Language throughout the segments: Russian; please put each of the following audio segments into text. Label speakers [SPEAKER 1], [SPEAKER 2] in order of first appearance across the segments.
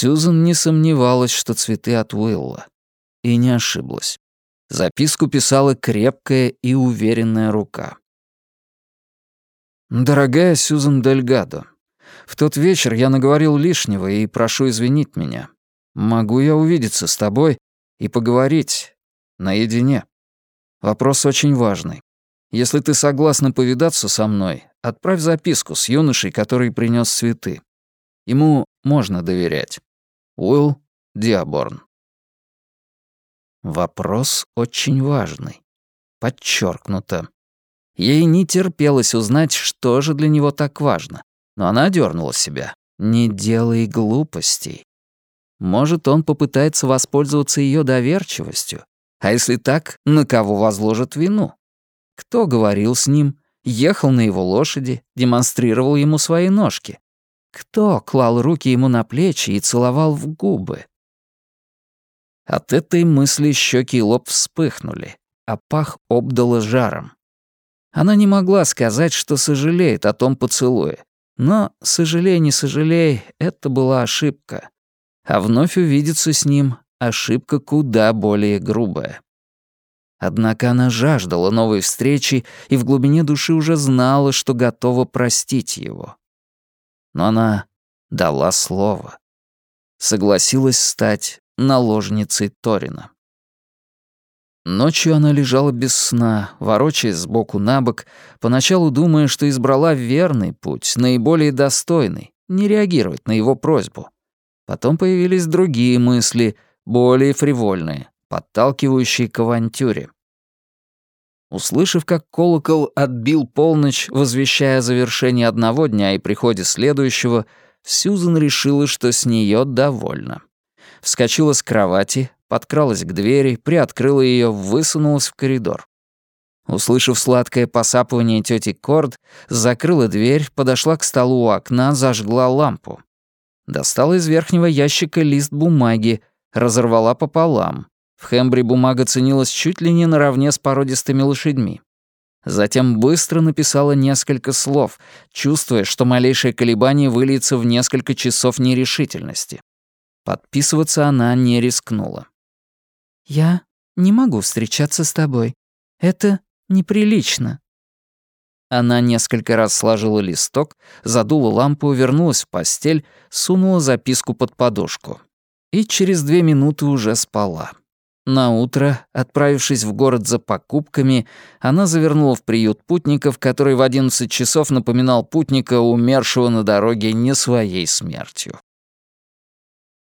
[SPEAKER 1] Сьюзан не сомневалась, что цветы от Уилла. И не ошиблась. Записку писала крепкая и уверенная рука. «Дорогая Сьюзан Дельгадо, в тот вечер я наговорил лишнего и прошу извинить меня. Могу я увидеться с тобой и поговорить наедине? Вопрос очень важный. Если ты согласна повидаться со мной, отправь записку с юношей, который принес цветы. Ему можно доверять. Уилл Диаборн. Вопрос очень важный. Подчеркнуто. Ей не терпелось узнать, что же для него так важно, но она одернула себя. «Не делай глупостей». Может, он попытается воспользоваться ее доверчивостью. А если так, на кого возложат вину? Кто говорил с ним, ехал на его лошади, демонстрировал ему свои ножки? Кто клал руки ему на плечи и целовал в губы? От этой мысли щеки и лоб вспыхнули, а пах обдало жаром. Она не могла сказать, что сожалеет о том поцелуе. Но, сожалей, не сожалей, это была ошибка. А вновь увидеться с ним — ошибка куда более грубая. Однако она жаждала новой встречи и в глубине души уже знала, что готова простить его. Но она дала слово. Согласилась стать наложницей Торина. Ночью она лежала без сна, ворочаясь сбоку на бок, поначалу думая, что избрала верный путь, наиболее достойный, не реагировать на его просьбу. Потом появились другие мысли, более фривольные, подталкивающие к авантюре. Услышав, как колокол отбил полночь, возвещая о завершении одного дня и приходе следующего, Сьюзен решила, что с нее довольна. Вскочила с кровати, подкралась к двери, приоткрыла ее, высунулась в коридор. Услышав сладкое посапывание тети Корд, закрыла дверь, подошла к столу у окна, зажгла лампу. Достала из верхнего ящика лист бумаги, разорвала пополам. В Хембри бумага ценилась чуть ли не наравне с породистыми лошадьми. Затем быстро написала несколько слов, чувствуя, что малейшее колебание выльется в несколько часов нерешительности. Подписываться она не рискнула.
[SPEAKER 2] «Я не могу встречаться с тобой. Это неприлично».
[SPEAKER 1] Она несколько раз сложила листок, задула лампу, вернулась в постель, сунула записку под подушку. И через две минуты уже спала. На утро, отправившись в город за покупками, она завернула в приют путников, который в 11 часов напоминал путника, умершего на дороге не своей смертью.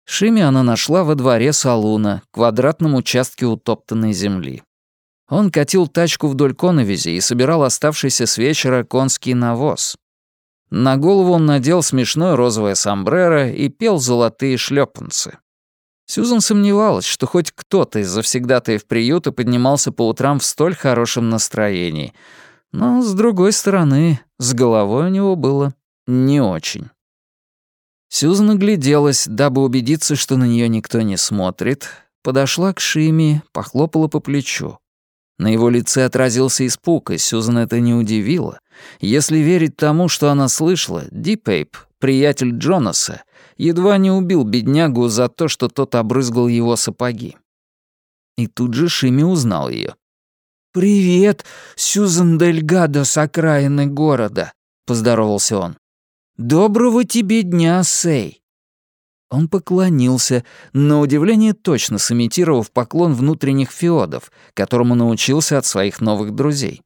[SPEAKER 1] Шими она нашла во дворе салуна, квадратном участке утоптанной земли. Он катил тачку вдоль коновизи и собирал оставшийся с вечера конский навоз. На голову он надел смешное розовое сомбреро и пел золотые шлепанцы. Сьюзан сомневалась, что хоть кто-то из завсегдатаев приюта поднимался по утрам в столь хорошем настроении. Но, с другой стороны, с головой у него было не очень. Сьюзан огляделась, дабы убедиться, что на нее никто не смотрит, подошла к Шиме, похлопала по плечу. На его лице отразился испуг, и Сьюзан это не удивило. Если верить тому, что она слышала, Дипейп, приятель Джонаса, едва не убил беднягу за то, что тот обрызгал его сапоги. И тут же Шими узнал ее.
[SPEAKER 3] «Привет, Сьюзан Дельгадо с окраины города», — поздоровался он. «Доброго тебе дня, Сей!»
[SPEAKER 1] Он поклонился, на удивление точно сымитировав поклон внутренних феодов, которому научился от своих новых друзей.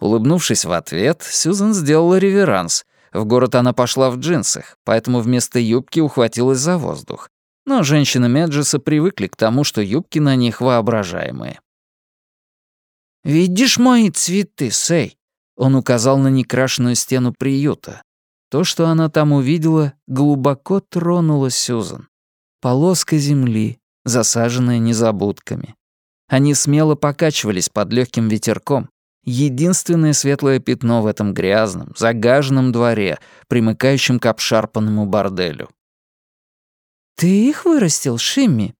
[SPEAKER 1] Улыбнувшись в ответ, Сьюзен сделала реверанс. В город она пошла в джинсах, поэтому вместо юбки ухватилась за воздух. Но женщины Меджеса привыкли к тому, что юбки на них воображаемые.
[SPEAKER 3] «Видишь мои цветы, Сей?» Он указал на некрашенную стену приюта.
[SPEAKER 1] То, что она там увидела, глубоко тронуло Сюзан. Полоска земли, засаженная незабудками. Они смело покачивались под легким ветерком. Единственное светлое пятно в этом грязном, загаженном дворе, примыкающем к обшарпанному борделю.
[SPEAKER 3] «Ты их вырастил, Шимми?»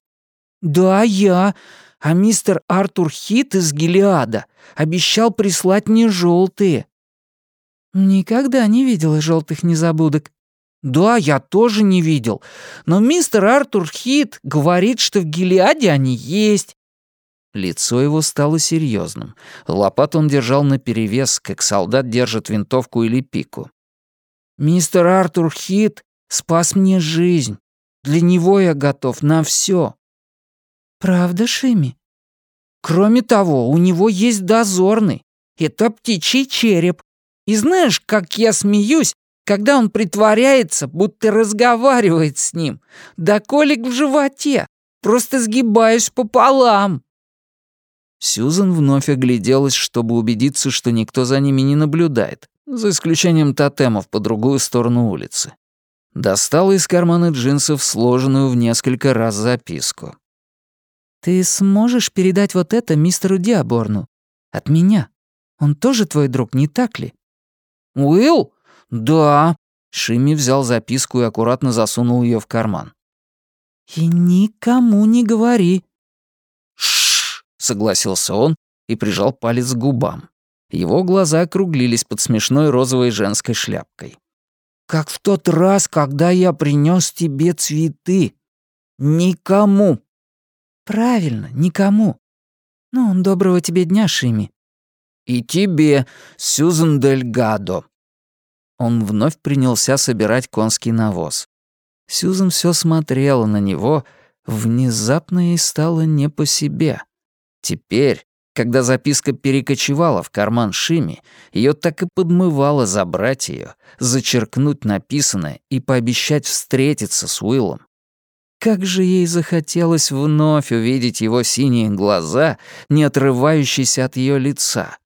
[SPEAKER 3] «Да, я. А мистер Артур Хит из Гелиада обещал прислать мне желтые.
[SPEAKER 2] «Никогда не видела желтых незабудок».
[SPEAKER 3] «Да, я тоже не видел. Но мистер Артур Хит говорит, что в Гелиаде они есть».
[SPEAKER 1] Лицо его стало серьезным. Лопату он держал наперевес, как солдат держит винтовку или пику.
[SPEAKER 3] «Мистер Артур Хит спас мне жизнь. Для него я готов на все. «Правда, Шими?» «Кроме того, у него есть дозорный. Это птичий череп. И знаешь, как я смеюсь, когда он притворяется, будто разговаривает с ним. Да колик в животе. Просто сгибаюсь пополам».
[SPEAKER 1] Сьюзан вновь огляделась, чтобы убедиться, что никто за ними не наблюдает, за исключением тотемов по другую сторону улицы. Достала из кармана джинсов сложенную в несколько раз записку.
[SPEAKER 2] «Ты сможешь передать вот это мистеру Диаборну? От меня. Он тоже твой друг, не так ли?»
[SPEAKER 3] «Уилл? Да».
[SPEAKER 1] Шимми взял записку и аккуратно засунул ее в карман.
[SPEAKER 2] «И никому не говори».
[SPEAKER 1] Согласился он и прижал палец к губам. Его глаза округлились под смешной розовой женской шляпкой.
[SPEAKER 3] «Как в тот раз, когда я принес тебе цветы. Никому».
[SPEAKER 2] «Правильно, никому. Ну, доброго тебе дня, Шими».
[SPEAKER 3] «И тебе, Сьюзен Дель Гадо».
[SPEAKER 1] Он вновь принялся собирать конский навоз. Сьюзен все смотрела на него, внезапно ей стало не по себе. Теперь, когда записка перекочевала в карман Шими, ее так и подмывало забрать ее, зачеркнуть написанное и пообещать встретиться с Уиллом. Как же ей захотелось вновь увидеть его синие глаза, не отрывающиеся от ее лица.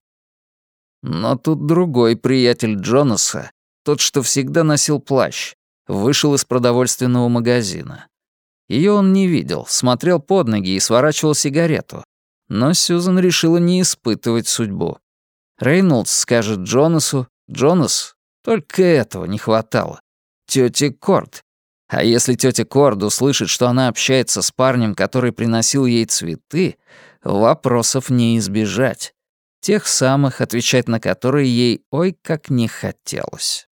[SPEAKER 1] Но тут другой приятель Джонаса тот, что всегда носил плащ, вышел из продовольственного магазина. Ее он не видел, смотрел под ноги и сворачивал сигарету. Но Сьюзан решила не испытывать судьбу. Рейнольдс скажет Джонасу, Джонас, только этого не хватало. Тёте Корд. А если тётя Корд услышит, что она общается с парнем, который приносил ей цветы, вопросов не избежать. Тех самых, отвечать на которые ей ой как не хотелось.